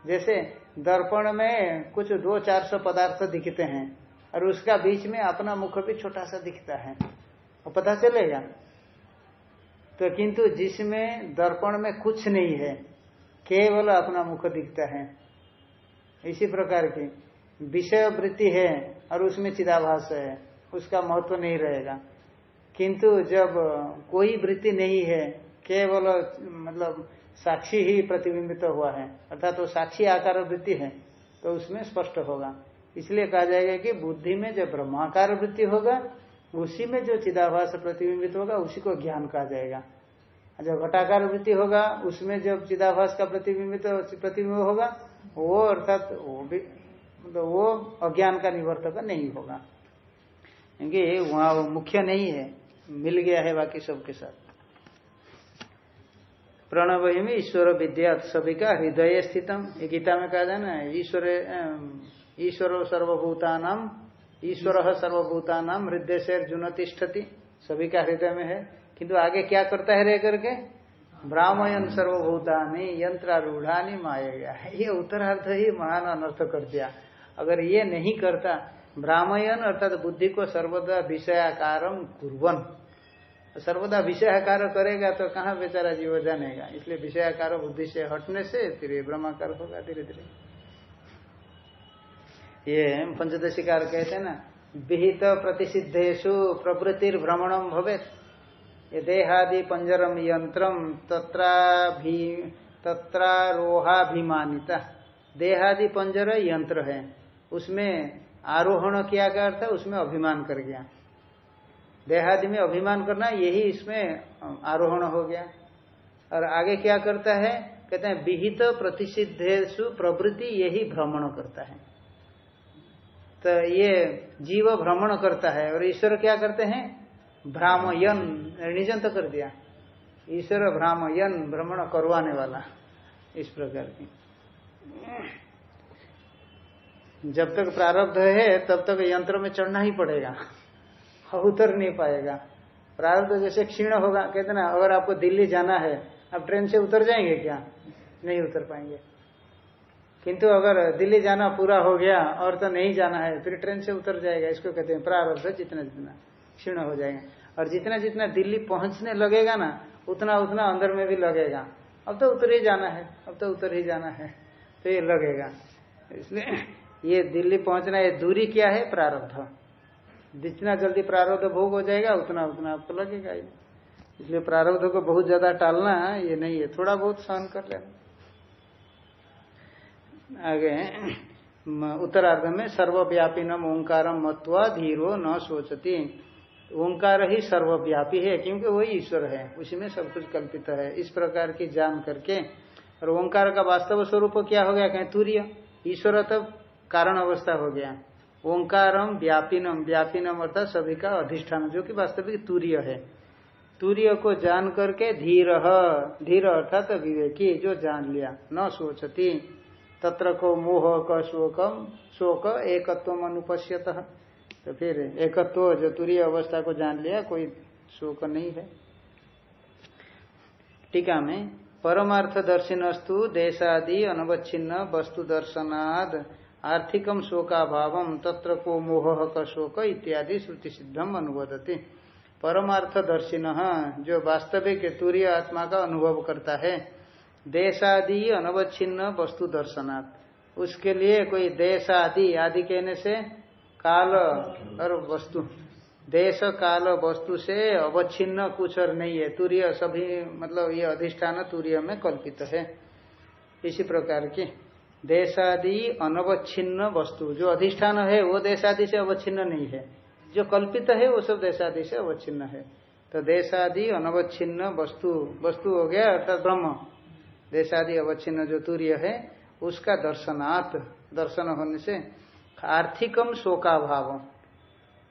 जैसे दर्पण में कुछ दो, चार सौ पदार्थ दिखते हैं, और उसका बीच में अपना मुख भी छोटा सा दिखता है। और पता चलेगा? तो किंतु जिसमें दर्पण में कुछ नहीं है, केवल अपना मुख दिखता है। इसी प्रकार की। विषय वृत्ति है और उसमें चिदाभास है, उसका महत्व नहीं रहेगा। किंतु जब कोई वृत्ति नहीं है, केवल मतलब साक्षी ही प्रतिबिंबित तो हुआ है, अर्थात तो साक्षी आकार वृत्ति है तो उसमें स्पष्ट होगा। इसलिए कहा जाएगा कि बुद्धि में जब ब्रह्माकार वृत्ति होगा, उसी में जो चिदाभास प्रतिबिंबित होगा, उसी को ज्ञान कहा जाएगा। जब घटाकार वृत्ति होगा, उसमें जब चिदाभास का प्रतिबिंबित प्रतिबिंब होगा वो अर्थात वो भी मतलब वो अज्ञान का निवर्तक नहीं होगा। क्योंकि वहाँ वो मुख्य नहीं है, मिल गया है बाकी सबके साथ। प्रणव में ईश्वर विद्या, सभी का हृदय स्थितम। गीता में कहा जाए ना, ईश्वर ईश्वर सर्वभूतानाम ईश्वर सर्वभूतानाम हृदय से जुनतिष्ठति सभी का हृदय में है। किंतु आगे क्या करता है रह करके? ब्राह्मण सर्वभूतानी यंत्रारूढ़ानी माया ये उत्तरार्थ ही महान अनर्थ कर दिया। अगर ये नहीं करता, ब्राह्मण अर्थात बुद्धि को सर्वदा विषयाकार कुरन सर्वदा विषयाकार करेगा तो कहाँ बेचारा जीव जानेगा? इसलिए विषयाकार बुद्धि से हटने से फिर ब्रह्माकार होगा धीरे धीरे ये पंचदशिकार कहते ना, विहित प्रतिषिधेशु प्रवृत्तिर भ्रमणम भवे ये देहादि पंजरम यंत्रम तत्राभि तत्रारोहाभिमानिता। देहादि पंजर यंत्र है। उसमें आरोहण किया गया था, उसमें अभिमान कर गया। देहादि में अभिमान करना, यही इसमें आरोहण हो गया। और आगे क्या करता है? कहते हैं, विहित प्रतिषिधेशु प्रवृत्ति यही भ्रमण करता है। तो ये जीव भ्रमण करता है। और ईश्वर क्या करते हैं? भ्रामयन निजंत कर दिया। ईश्वर भ्रामयन, भ्रमण करवाने वाला, इस प्रकार की। जब तक प्रारब्ध है, तब तक यंत्र में चढ़ना ही पड़ेगा। उतर नहीं पाएगा। प्रारब्ध जैसे क्षीण होगा, कहते ना, अगर आपको दिल्ली जाना है, आप ट्रेन से उतर जाएँगे क्या? नहीं उतर पाएँगे। किंतु अगर दिल्ली जाना पूरा हो गया और तो नहीं जाना है, फिर ट्रेन से उतर जाएगा, इसको कहते हैं प्रारब्ध जितना जितना। क्षीण हो जाएँगे। और जितना जितना दिल्ली पहुँचने लगेगा ना, उतना उतना अंदर में भी लगेगा। अब तो उतर ही जाना है, अब तो उतर ही जाना है तो ये लगेगा। इसलिए ये दिल्ली पहुँचना, ये दूरी क्या है? प्रारब्ध। जितना जल्दी प्रारब्ध भोग हो जाएगा, उतना उतना आपको लगेगा ही। इसलिए प्रारब्ध को बहुत ज़्यादा टालना, ये नहीं है। थोड़ा बहुत सहन कर लेना। आगे उत्तरार्ध में सर्वव्यापी नम ओंकार मत्वा धीरो न सोचती ओंकार ही सर्वव्यापी है, क्योंकि वही ईश्वर है। उसी में सब कुछ कल्पित है। इस प्रकार की जान करके, और ओंकार का वास्तव स्वरूप क्या हो गया? कहें, तूर्य। ईश्वर तब कारण अवस्था हो गया। ओंकारम व्यापिनम व्यापिनम अर्थात सभी का अधिष्ठान, जो कि वास्तविक तूर्य है। तूर्य को जान करके धीर धीर अर्थात विवेकी, जो जान लिया, न सोचती। तत्र को मोह का, शोकम, शोक एकत्व अनुपश्यत तो फिर एकत्व जो तुरीय अवस्था को जान लिया, कोई शोक नहीं है। टीका में परमार्थ दर्शिनस्तु देशादि अनवच्छिन्न वस्तु दर्शनाद आर्थिकम शोकाभाव तत्र को मोह का शोक इत्यादि श्रुति सिद्धम अनुवदती। परमार्थ दर्शिन जो वास्तविक तूर्य आत्मा का अनुभव करता है, देशादि अनवच्छिन्न वस्तु दर्शनात्। उसके लिए कोई देश आदि आदि कहने से काल और वस्तु। देश, काल, वस्तु से अवच्छिन्न कुछ और नहीं है। तूर्य सभी मतलब ये अधिष्ठान तूर्य में कल्पित है। इसी प्रकार की। देशादि अनवच्छिन्न वस्तु, जो अधिष्ठान है, वो देशादि से अवच्छिन्न नहीं है। जो कल्पित है, वो सब देशादि से अवच्छिन्न है। तो देशादि अनवच्छिन्न वस्तु वस्तु हो गया, अर्थात ब्रह्म। देशादि अवच्छिन्न जो तूर्य है, उसका दर्शनात्, दर्शन होने से आर्थिकम शोकाभाव।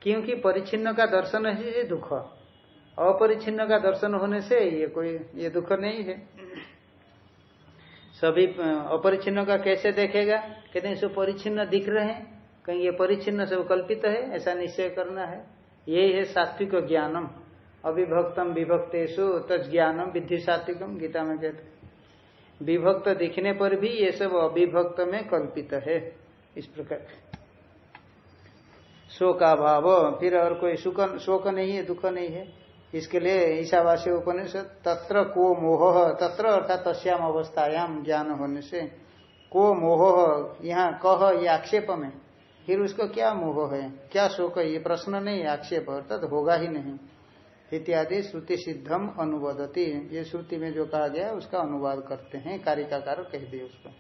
क्योंकि परिचिन्न का दर्शन है, ये दुख। अपरिचिन्न का दर्शन होने से ये कोई, ये दुख नहीं है। सभी, अपरिचिन्न का कैसे देखेगा? कहते हैं सब परिचिन्न दिख रहे हैं। कहीं ये परिचिन्न सब कल्पित है, ऐसा निश्चय करना है। यही है सात्विक ज्ञानम। अविभक्तम विभक्तेशु तज ज्ञानम विधि सात्विकम, गीता में कहते विभक्त दिखने पर भी ये सब अविभक्त में कल्पित है। इस प्रकार। शोकाभाव फिर और कोई सुख, शोक नहीं है, दुख नहीं है। इसके लिए ईशावासी उपनिषद, तत्र को मोह, तत्र अर्थात तस्याम अवस्थायाम ज्ञान होने से, को मोह, यहाँ कह, ये आक्षेप में। फिर उसको क्या मोह है? क्या शोक है? ये प्रश्न नहीं, आक्षेप अर्थात होगा ही नहीं। इत्यादि श्रुति सिद्धम अनुवादती। ये श्रुति में जो कहा गया उसका अनुवाद करते हैं। कारिकाकार कह दिए उसको।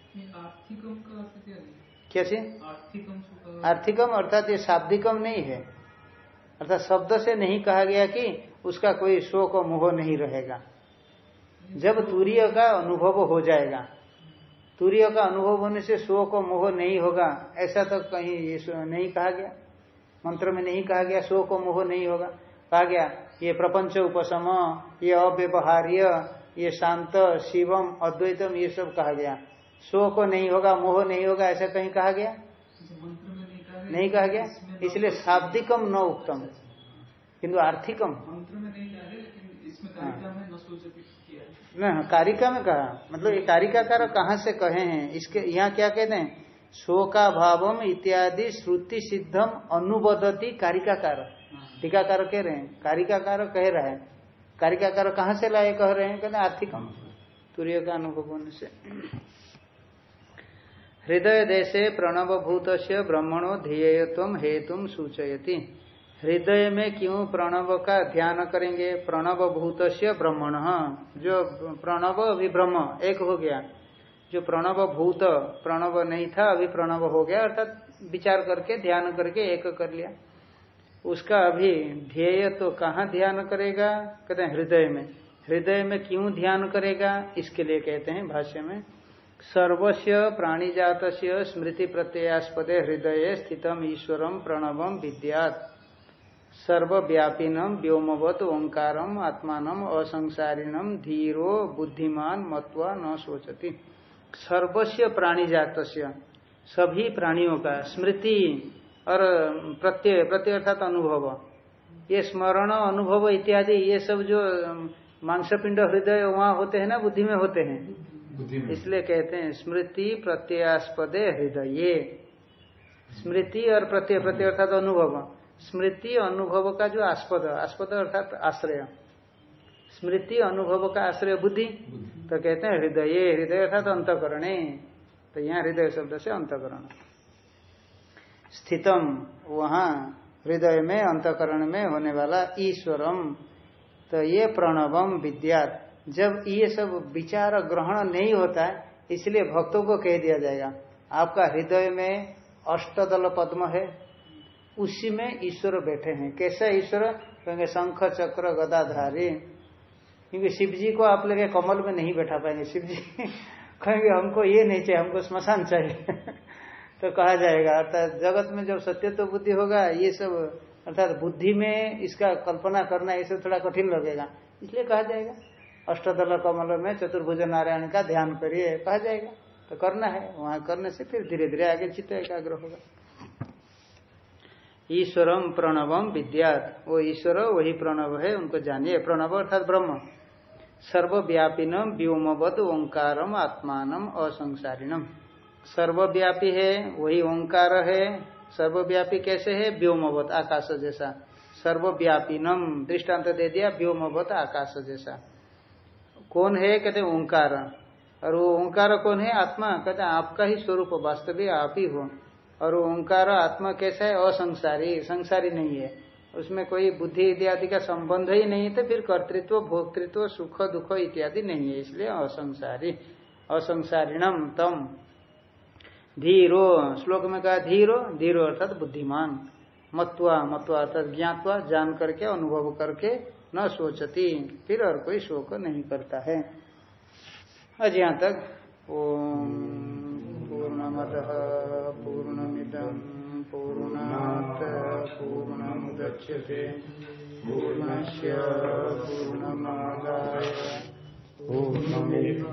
कैसे? आर्थिकम अर्थात ये शाब्दिकम नहीं है। अर्थात शब्द से नहीं कहा गया कि उसका कोई शोक मोह नहीं रहेगा। जब तूर्य का अनुभव हो जाएगा तूर्य का अनुभव होने से शोक मोह नहीं होगा ऐसा तो कहीं ये नहीं कहा गया। मंत्र में नहीं कहा गया शोक मोह नहीं होगा। कहा गया ये प्रपंच उपशम ये अव्यवहार्य ये शांत शिवम अद्वैतम ये सब कहा गया। शोक नहीं होगा, मोह नहीं होगा, ऐसा कहीं कहा गया? नहीं कहा गया? इसलिए शाब्दिकम न उत्तम किंतु आर्थिकम। न कारिका में कहा। मतलब ये कारिकाकार कहाँ से कहे हैं? इसके, यहाँ क्या कहते हैं? शोका भावम इत्यादि श्रुति सिद्धम अनुबदती कारिकाकार। टीकाकार कह रहे हैं। कारिकाकार कह रहा है। कारिकाकार कहाँ से लाए, कह रहे हैं? कहते आर्थिकम। तूर्य का अनुभव से। हृदय देशे भूत ब्रह्मणो ध्येयत्व हेतु सूचयती। हृदय में क्यों प्रणव का ध्यान करेंगे? प्रणव भूत ब्रह्मण। जो प्रणव अभी ब्रह्म एक हो गया। जो प्रणव भूत प्रणव नहीं था अभी प्रणव हो गया, अर्थात विचार करके, ध्यान करके एक कर लिया। उसका अभी ध्येय तो कहाँ ध्यान करेगा? कहते हैं हृदय में। हृदय में क्यों ध्यान करेगा? इसके लिए कहते हैं भाष्य में। सर्वस्व प्राणीजात स्मृति प्रत्ययास्पदे हृदय स्थितम ईश्वरम प्रणवम विद्यात। सर्वव्यापिनम व्योमवत ओंकारम आत्मान असंसारिणम धीरो, बुद्धिमान, मत्वा न सोचती सर्वस्व प्राणीजात सभी प्राणियों का स्मृति और प्रत्यय प्रत्यय अर्थात अनुभव। ये स्मरण, अनुभव इत्यादि, ये सब जो मांसपिंड हृदय वहाँ होते हैं ना, बुद्धि में होते हैं इसलिए कहते हैं स्मृति प्रत्ययास्पदे हृदय। स्मृति और प्रत्यय प्रत्यय अर्थात अनुभव। स्मृति अनुभव का जो आस्पद आस्पद अर्थात आश्रय। स्मृति अनुभव का आश्रय बुद्धि। तो कहते हैं हृदय हृदय अर्थात अंतकरण। तो यहाँ हृदय शब्द से अंतकरण। स्थितम वहाँ हृदय में अंतकरण में होने वाला ईश्वरम। तो ये प्रणवम विद्यात। जब ये सब विचार ग्रहण नहीं होता है, इसलिए भक्तों को कह दिया जाएगा, आपका हृदय में अष्टदल पद्म है, उसी में ईश्वर बैठे हैं। कैसा ईश्वर? कहेंगे, शंख, चक्र, गदाधारी। क्योंकि शिव जी को आप लोग कमल में नहीं बैठा पाएँगे शिव जी कहेंगे, हमको ये नहीं चाहिए, हमको स्मशान चाहिए। तो कहा जाएगा, अर्थात जगत में जब सत्य तो बुद्धि होगा, ये सब, अर्थात बुद्धि में इसका कल्पना करना, ये सब थोड़ा कठिन लगेगा। इसलिए कहा जाएगा अष्टदल कमल में चतुर्भुज नारायण का ध्यान करिए, कहा जाएगा? तो करना है। वहाँ करने से फिर धीरे धीरे आगे चित्त एकाग्र होगा। ईश्वरम प्रणवम विद्यात। वो ईश्वर, वही प्रणव है, उनको जानिए। प्रणव अर्थात ब्रह्म। सर्वव्यापिनम व्योमवद ओंकारम आत्मान असंसारिणम सर्वव्यापी है, वही ओंकार है। सर्वव्यापी कैसे है? व्योमवत आकाश जैसा। सर्वव्यापी नम दृष्टांत दे दिया व्योमवत आकाश जैसा। कौन है? कहते ओंकार। और वो ओंकार कौन है? आत्मा। कहते आपका ही स्वरूप, वास्तविक आप ही हो। और वो ओंकार आत्मा कैसा है? असंसारी। संसारी नहीं है। उसमें कोई बुद्धि इत्यादि का संबंध ही नहीं तो फिर कर्तृत्व, भोक्तृत्व, सुख, दुख इत्यादि नहीं है, इसलिए असंसारी। असंसारिणम तम। धीरो। श्लोक में कहा, धीरो। धीरो अर्थात बुद्धिमान। मत्वा। मत्वा अर्थात ज्ञातवा, जान करके, अनुभव करके न सोचती फिर और कोई शोक नहीं करता है। आज यहाँ तक ओम पूर्णमद पूर्णमिदम पूर्णात पूर्णमुदच्यते पूर्णस्य पूर्णमादाय पूर्णमेव।